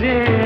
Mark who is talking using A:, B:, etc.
A: मुझे